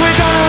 We're gonna